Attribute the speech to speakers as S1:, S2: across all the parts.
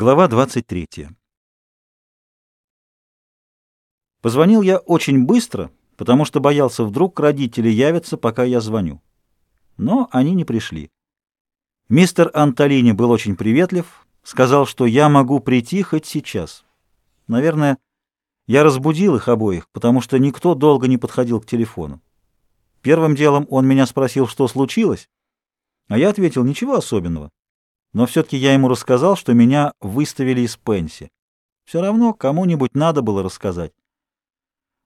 S1: Глава 23. Позвонил я очень быстро, потому что боялся, вдруг родители явятся, пока я звоню. Но они не пришли. Мистер Антолини был очень приветлив, сказал, что я могу прийти хоть сейчас. Наверное, я разбудил их обоих, потому что никто долго не подходил к телефону. Первым делом он меня спросил, что случилось, а я ответил, ничего особенного. Но все-таки я ему рассказал, что меня выставили из Пенси. Все равно кому-нибудь надо было рассказать.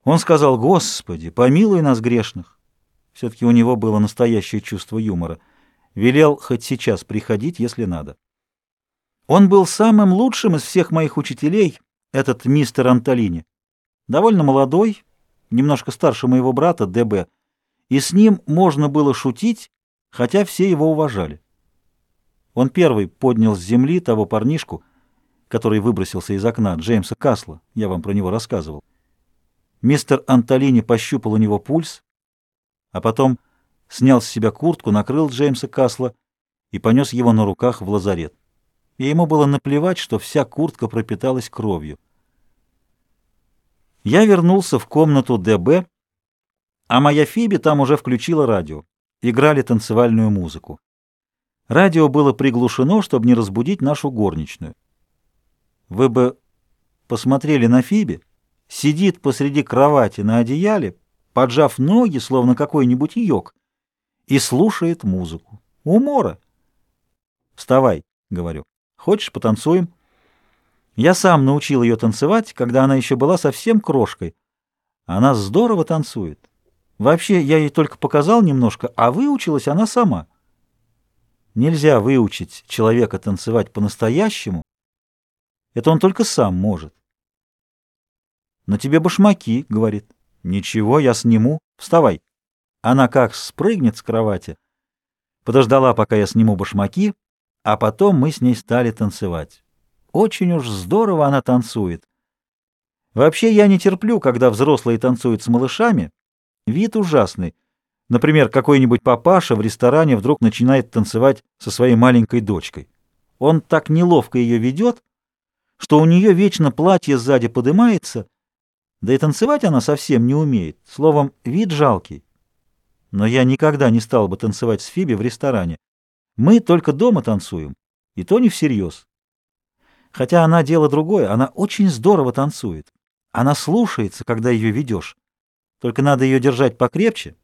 S1: Он сказал, «Господи, помилуй нас грешных». Все-таки у него было настоящее чувство юмора. Велел хоть сейчас приходить, если надо. Он был самым лучшим из всех моих учителей, этот мистер Антолини. Довольно молодой, немножко старше моего брата, ДБ, и с ним можно было шутить, хотя все его уважали. Он первый поднял с земли того парнишку, который выбросился из окна, Джеймса Касла. Я вам про него рассказывал. Мистер Антолини пощупал у него пульс, а потом снял с себя куртку, накрыл Джеймса Касла и понес его на руках в лазарет. И ему было наплевать, что вся куртка пропиталась кровью. Я вернулся в комнату ДБ, а моя Фиби там уже включила радио. Играли танцевальную музыку. Радио было приглушено, чтобы не разбудить нашу горничную. Вы бы посмотрели на Фиби. Сидит посреди кровати на одеяле, поджав ноги, словно какой-нибудь йог, и слушает музыку. Умора. «Вставай», — говорю. «Хочешь, потанцуем?» Я сам научил ее танцевать, когда она еще была совсем крошкой. Она здорово танцует. Вообще, я ей только показал немножко, а выучилась она сама. Нельзя выучить человека танцевать по-настоящему. Это он только сам может. «На тебе башмаки», — говорит. «Ничего, я сниму. Вставай». Она как спрыгнет с кровати. Подождала, пока я сниму башмаки, а потом мы с ней стали танцевать. Очень уж здорово она танцует. Вообще я не терплю, когда взрослые танцуют с малышами. Вид ужасный. Например, какой-нибудь папаша в ресторане вдруг начинает танцевать со своей маленькой дочкой. Он так неловко ее ведет, что у нее вечно платье сзади подымается, да и танцевать она совсем не умеет. Словом, вид жалкий. Но я никогда не стал бы танцевать с Фиби в ресторане. Мы только дома танцуем, и то не всерьез. Хотя она дело другое, она очень здорово танцует. Она слушается, когда ее ведешь. Только надо ее держать покрепче,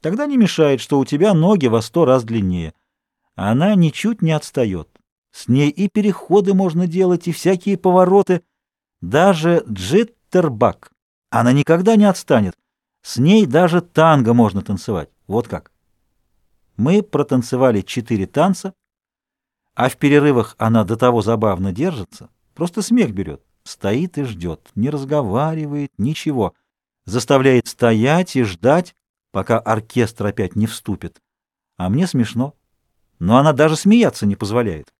S1: Тогда не мешает, что у тебя ноги во сто раз длиннее. Она ничуть не отстает. С ней и переходы можно делать, и всякие повороты. Даже джиттербак. Она никогда не отстанет. С ней даже танго можно танцевать. Вот как. Мы протанцевали четыре танца, а в перерывах она до того забавно держится, просто смех берет. Стоит и ждет, не разговаривает, ничего. Заставляет стоять и ждать, пока оркестр опять не вступит. А мне смешно. Но она даже смеяться не позволяет.